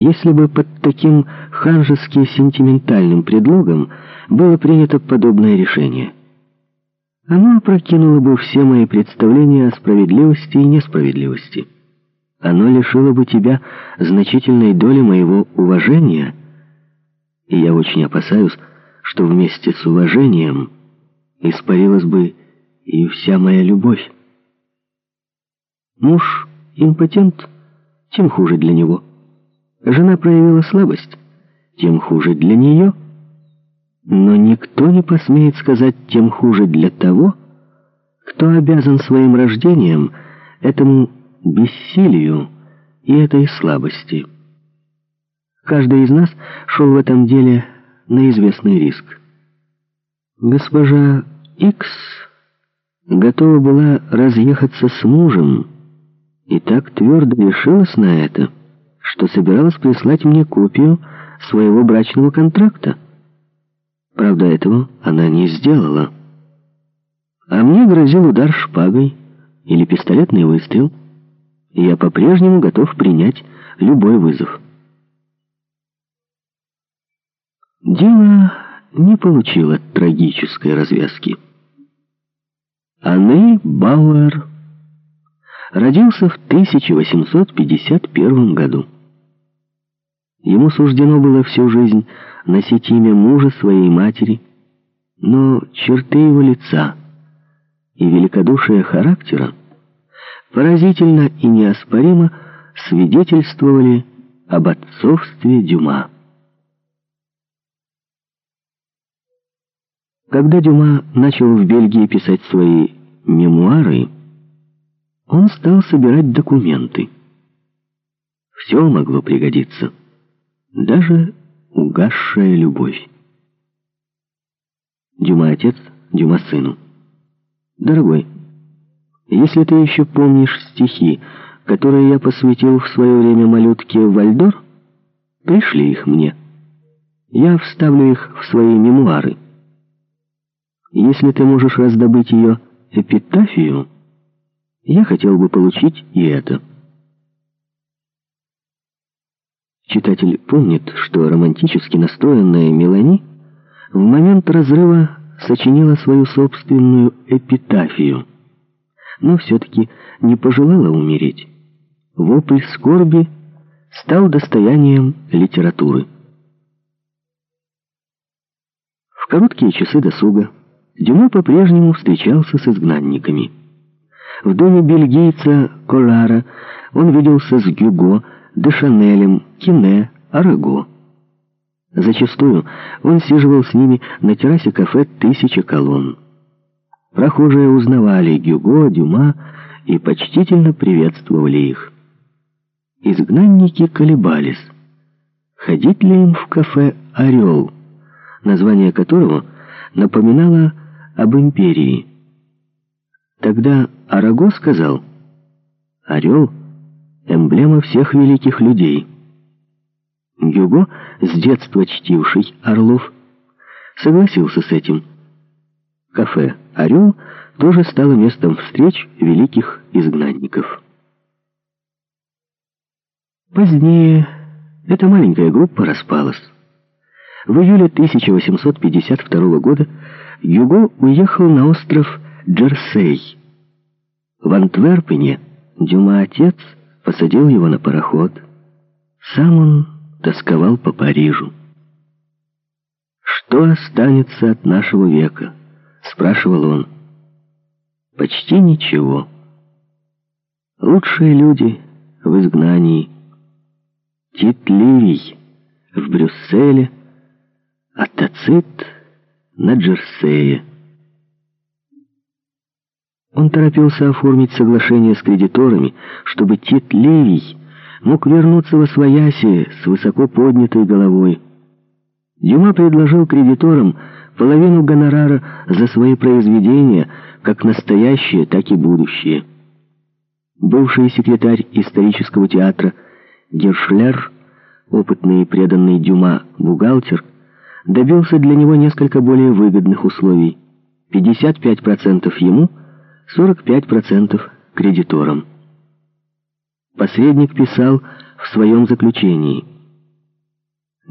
Если бы под таким ханжески сентиментальным предлогом было принято подобное решение, оно опрокинуло бы все мои представления о справедливости и несправедливости. Оно лишило бы тебя значительной доли моего уважения, и я очень опасаюсь, что вместе с уважением испарилась бы и вся моя любовь. Муж импотент, тем хуже для него. Жена проявила слабость, тем хуже для нее. Но никто не посмеет сказать тем хуже для того, кто обязан своим рождением этому бессилию и этой слабости. Каждый из нас шел в этом деле на известный риск. Госпожа Икс готова была разъехаться с мужем и так твердо решилась на это, что собиралась прислать мне копию своего брачного контракта. Правда, этого она не сделала. А мне грозил удар шпагой или пистолетный выстрел, и я по-прежнему готов принять любой вызов. Дело не получило трагической развязки. Анны Бауэр родился в 1851 году. Ему суждено было всю жизнь носить имя мужа своей матери, но черты его лица и великодушие характера поразительно и неоспоримо свидетельствовали об отцовстве Дюма. Когда Дюма начал в Бельгии писать свои мемуары, он стал собирать документы. Все могло пригодиться даже угасшая любовь. Дюма отец, Дюма сыну. Дорогой, если ты еще помнишь стихи, которые я посвятил в свое время малютке Вальдор, пришли их мне. Я вставлю их в свои мемуары. Если ты можешь раздобыть ее эпитафию, я хотел бы получить и это. Читатель помнит, что романтически настроенная Мелани в момент разрыва сочинила свою собственную эпитафию, но все-таки не пожелала умереть. Вопль скорби стал достоянием литературы. В короткие часы досуга Дюма по-прежнему встречался с изгнанниками. В доме бельгийца Колара он виделся с Гюго, Дешанелем, Кине, Араго. Зачастую он сиживал с ними на террасе кафе «Тысяча колонн». Прохожие узнавали Гюго, Дюма и почтительно приветствовали их. Изгнанники колебались, ходить ли им в кафе «Орел», название которого напоминало об империи. Тогда Араго сказал, «Орел — эмблема всех великих людей. Гюго, с детства чтивший Орлов, согласился с этим. Кафе «Орел» тоже стало местом встреч великих изгнанников. Позднее эта маленькая группа распалась. В июле 1852 года Гюго уехал на остров Джерсей. В Антверпене Дюма отец посадил его на пароход. Сам он тосковал по Парижу. «Что останется от нашего века?» — спрашивал он. «Почти ничего. Лучшие люди в изгнании. Тит Ливий в Брюсселе, а Тацит на Джерсее». Он торопился оформить соглашение с кредиторами, чтобы Тит Левий мог вернуться во свояси с высоко поднятой головой. Дюма предложил кредиторам половину гонорара за свои произведения, как настоящие, так и будущие. Бывший секретарь исторического театра Гершлер, опытный и преданный Дюма бухгалтер, добился для него несколько более выгодных условий. 55% ему — 45% кредиторам. Посредник писал в своем заключении –